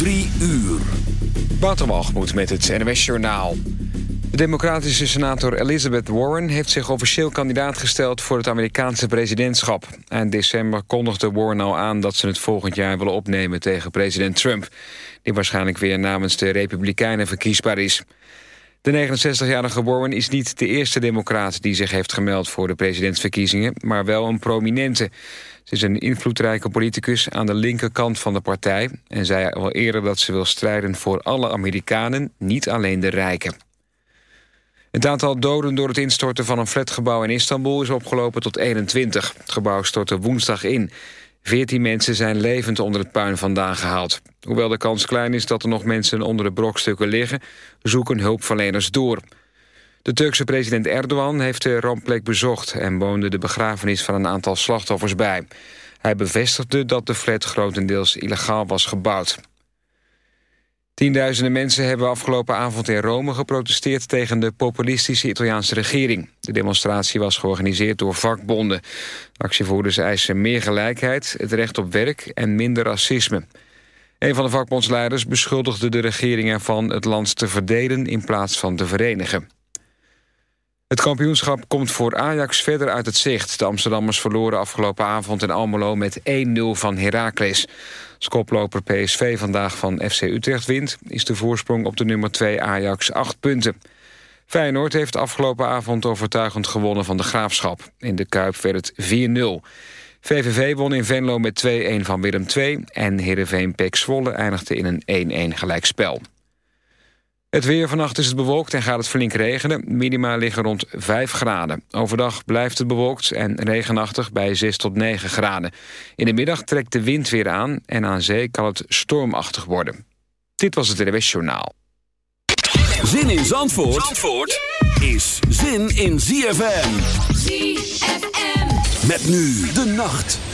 Drie uur. Waterwalgemoed met het NWS Journaal. De democratische senator Elizabeth Warren heeft zich officieel kandidaat gesteld voor het Amerikaanse presidentschap. Eind december kondigde Warren al aan dat ze het volgend jaar willen opnemen tegen president Trump. Die waarschijnlijk weer namens de Republikeinen verkiesbaar is. De 69-jarige Warren is niet de eerste democraat die zich heeft gemeld voor de presidentsverkiezingen, maar wel een prominente. Ze is een invloedrijke politicus aan de linkerkant van de partij... en zei al eerder dat ze wil strijden voor alle Amerikanen, niet alleen de rijken. Het aantal doden door het instorten van een flatgebouw in Istanbul... is opgelopen tot 21. Het gebouw stortte woensdag in. 14 mensen zijn levend onder het puin vandaan gehaald. Hoewel de kans klein is dat er nog mensen onder de brokstukken liggen... zoeken hulpverleners door... De Turkse president Erdogan heeft de rampplek bezocht... en woonde de begrafenis van een aantal slachtoffers bij. Hij bevestigde dat de flat grotendeels illegaal was gebouwd. Tienduizenden mensen hebben afgelopen avond in Rome geprotesteerd... tegen de populistische Italiaanse regering. De demonstratie was georganiseerd door vakbonden. Actievoerders eisen meer gelijkheid, het recht op werk en minder racisme. Een van de vakbondsleiders beschuldigde de regering ervan... het land te verdelen in plaats van te verenigen. Het kampioenschap komt voor Ajax verder uit het zicht. De Amsterdammers verloren afgelopen avond in Almelo met 1-0 van Heracles. Als PSV vandaag van FC Utrecht wint... is de voorsprong op de nummer 2 Ajax 8 punten. Feyenoord heeft afgelopen avond overtuigend gewonnen van de Graafschap. In de Kuip werd het 4-0. VVV won in Venlo met 2-1 van Willem II... en Heerenveen Pek Zwolle eindigde in een 1-1 gelijkspel. Het weer vannacht is het bewolkt en gaat het flink regenen. Minima liggen rond 5 graden. Overdag blijft het bewolkt en regenachtig bij 6 tot 9 graden. In de middag trekt de wind weer aan en aan zee kan het stormachtig worden. Dit was het NWS Journaal. Zin in Zandvoort, Zandvoort is zin in ZFM. ZFM. Met nu de nacht.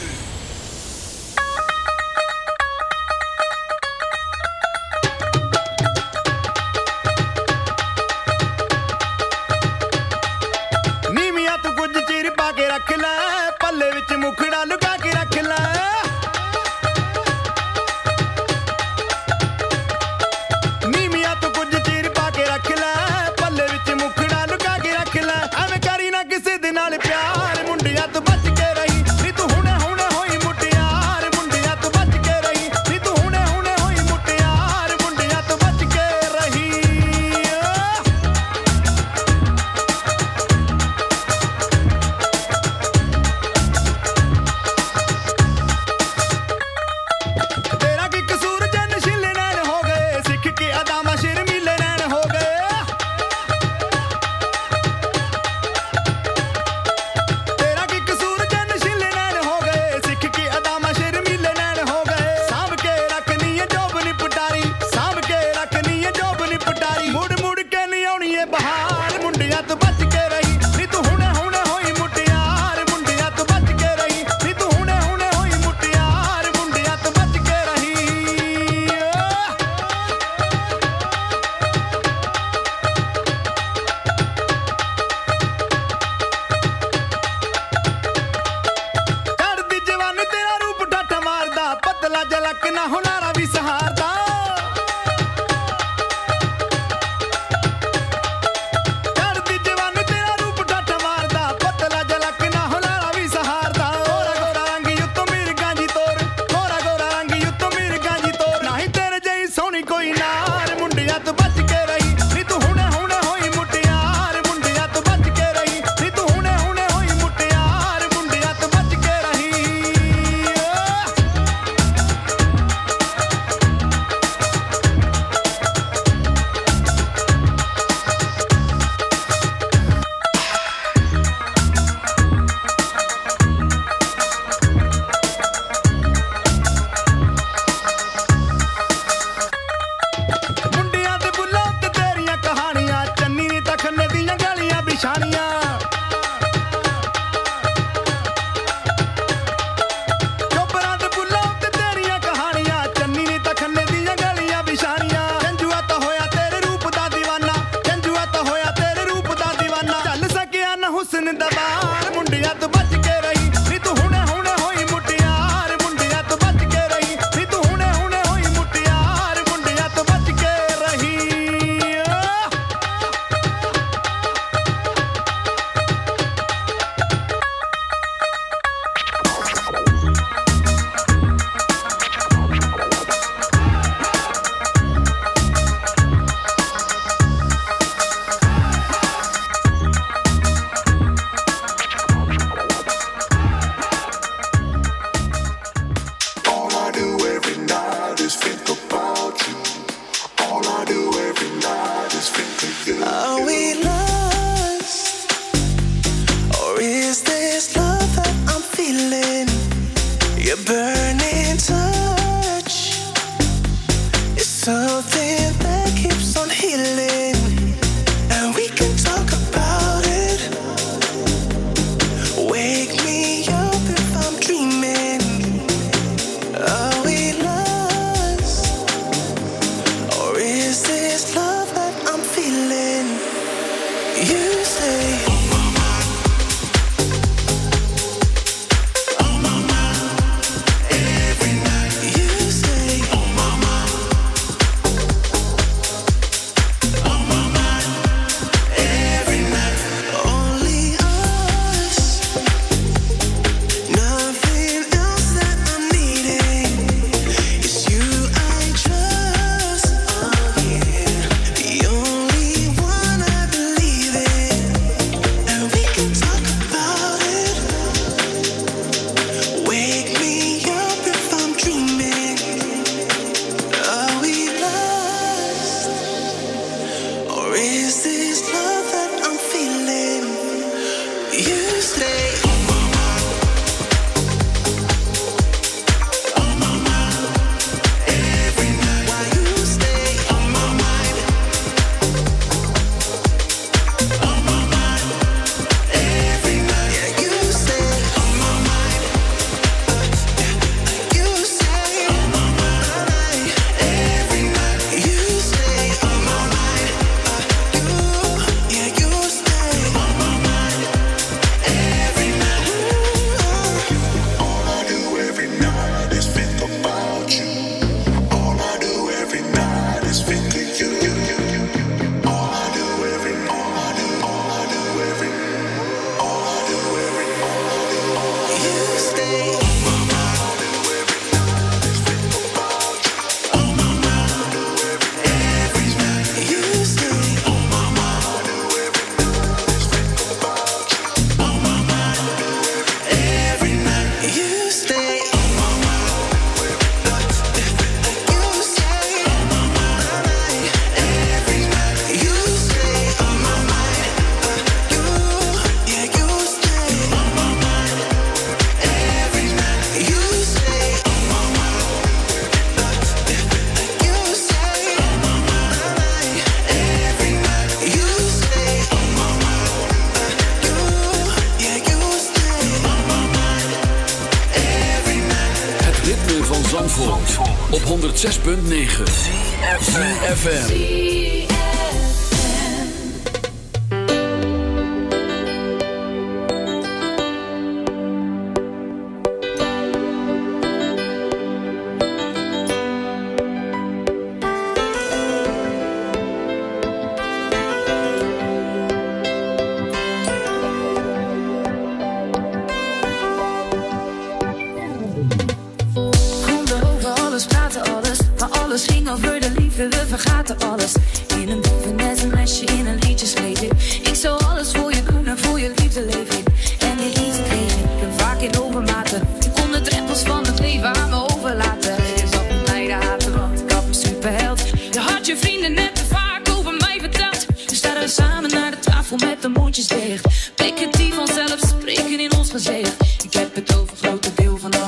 We vallen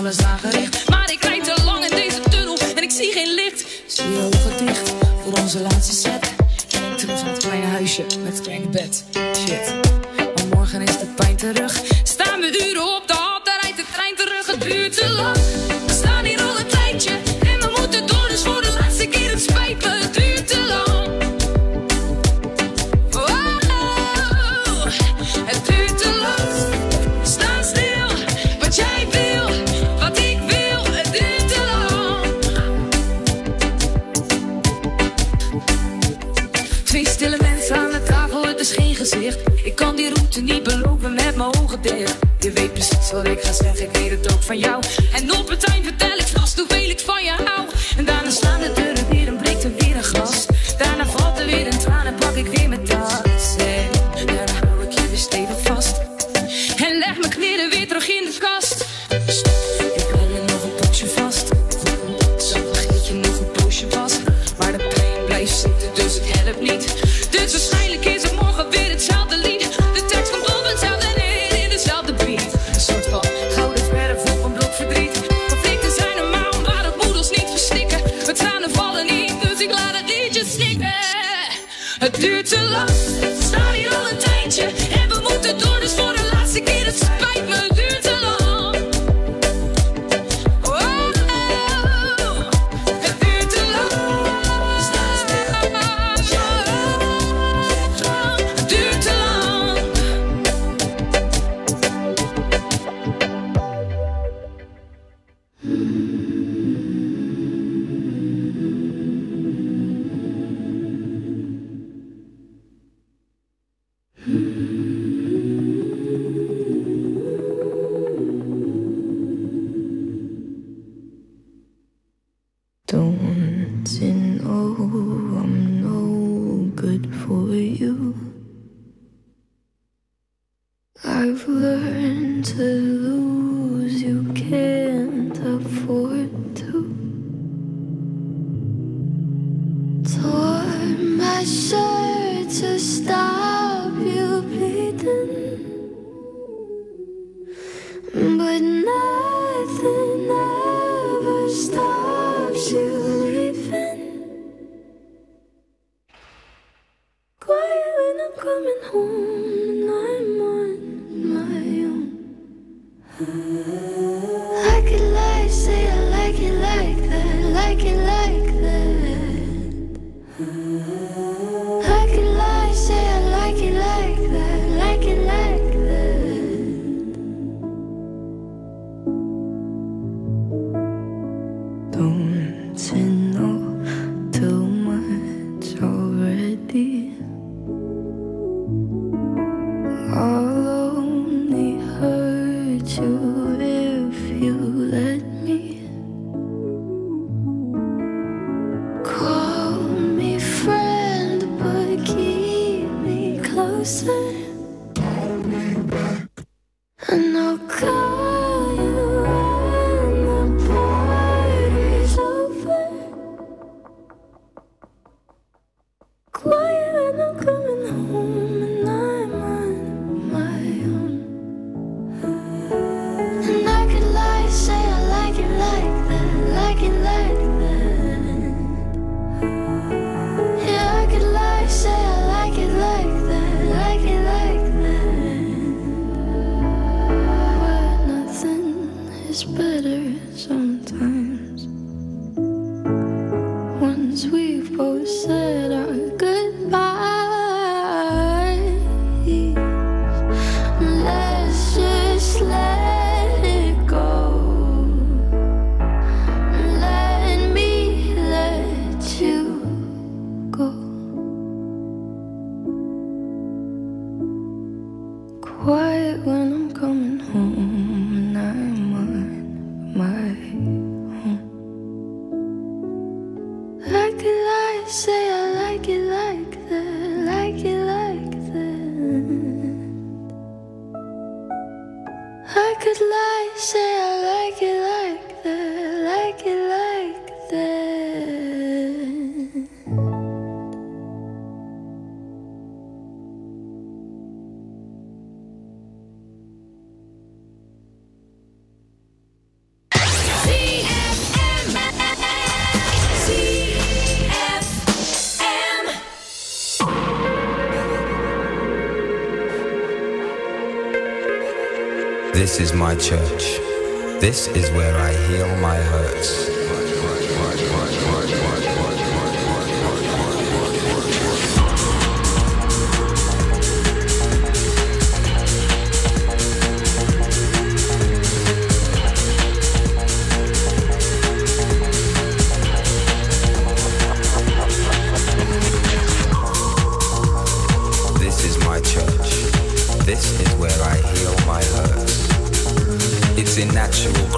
niet, dus ik This is where I 起舞。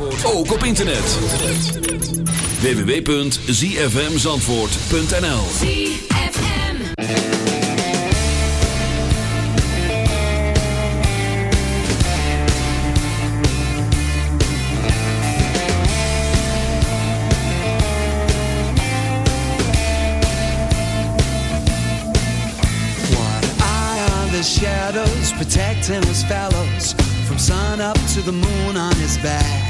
Zandvoort ook op internet. www.zfmzandvoort.nl Shadows protecting his fellows from sun up to the moon on his back.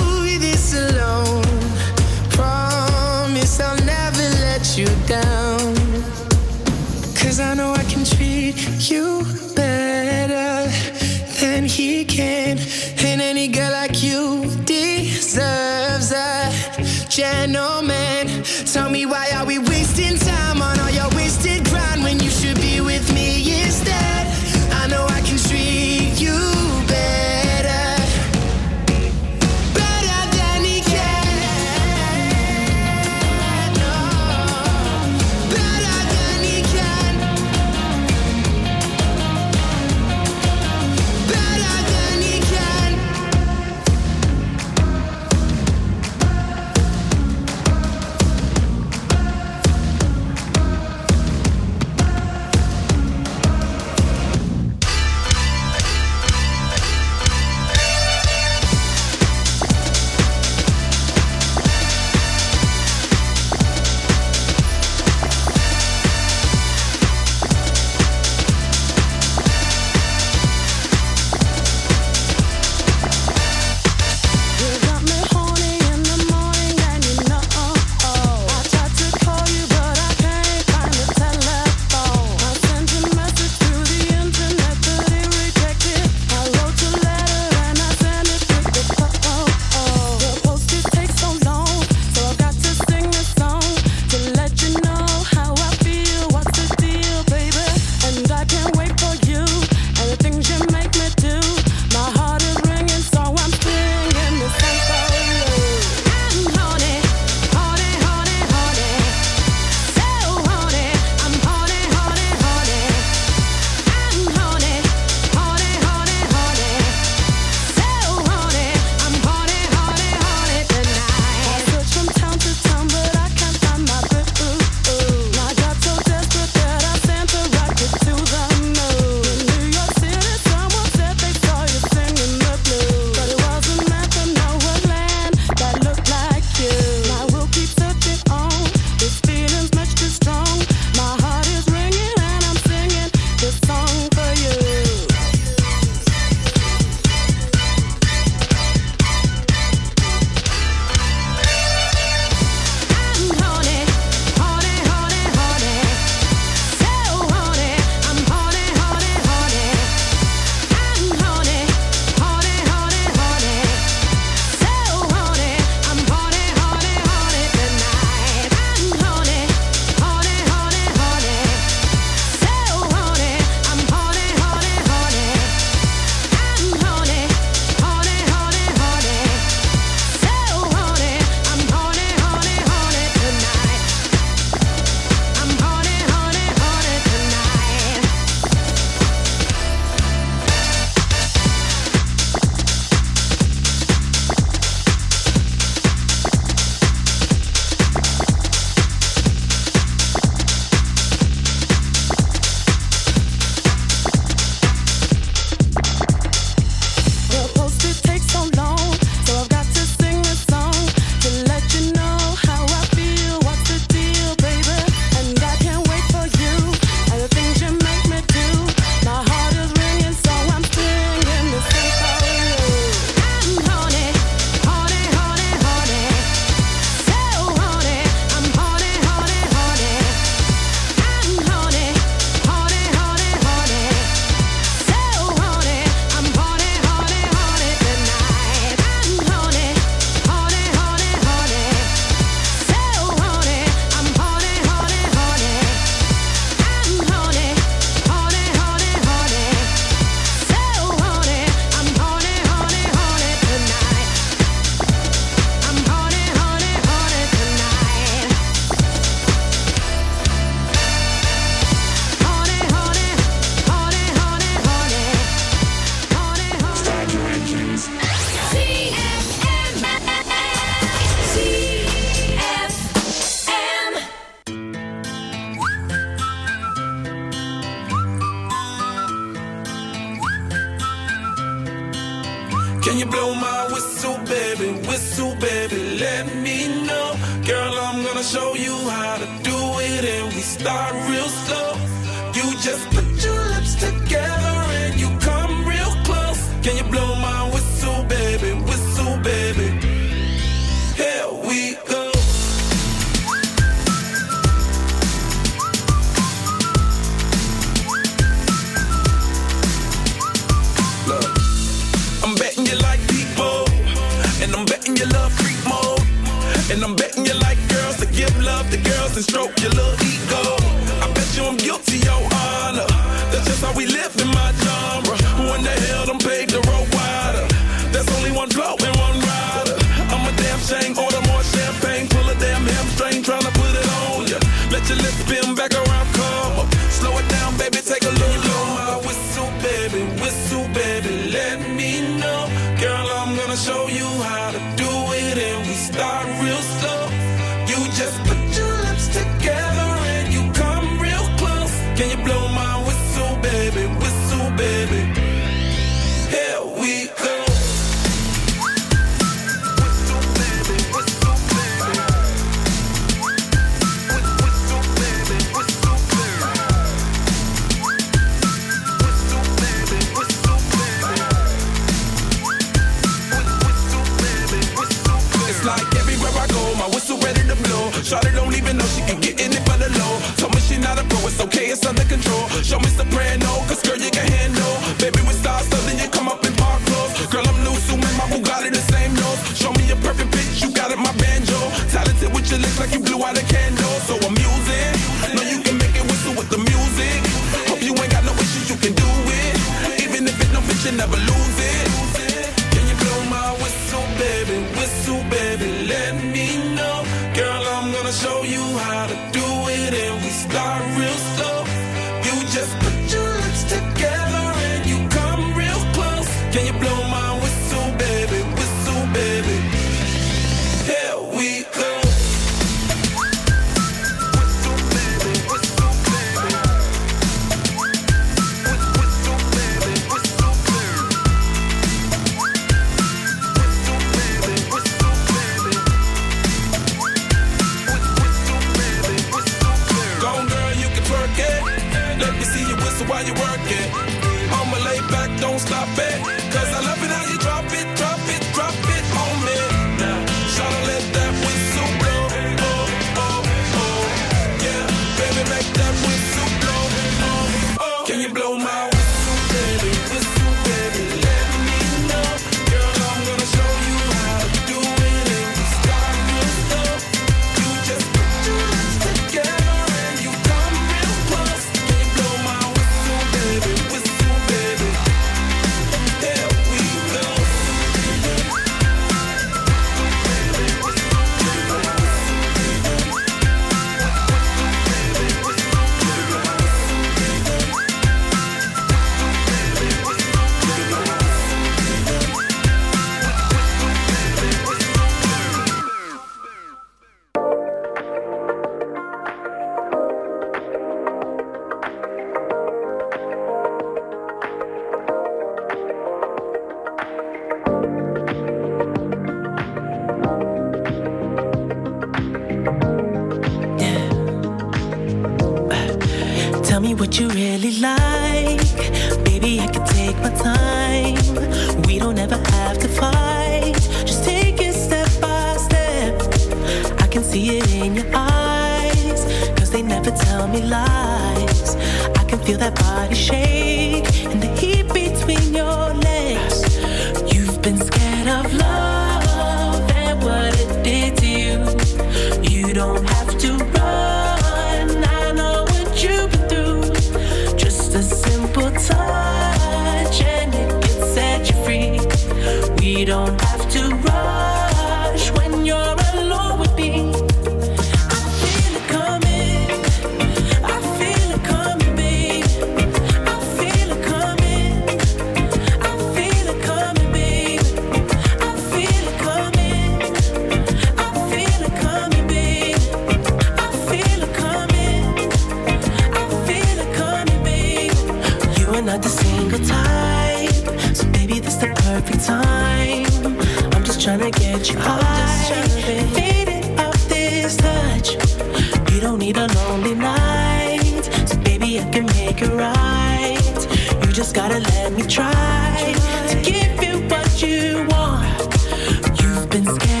don't need a lonely night. So baby, I can make it right. You just gotta let me try to give you what you want. You've been scared.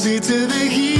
Zitten we hier